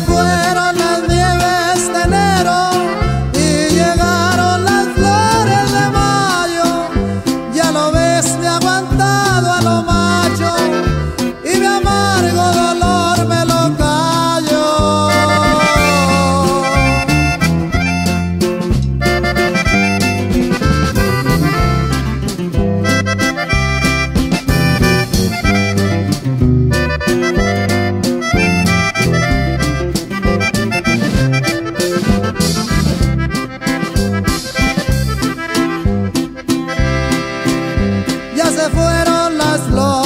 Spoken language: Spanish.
fue. Y no pienso morir.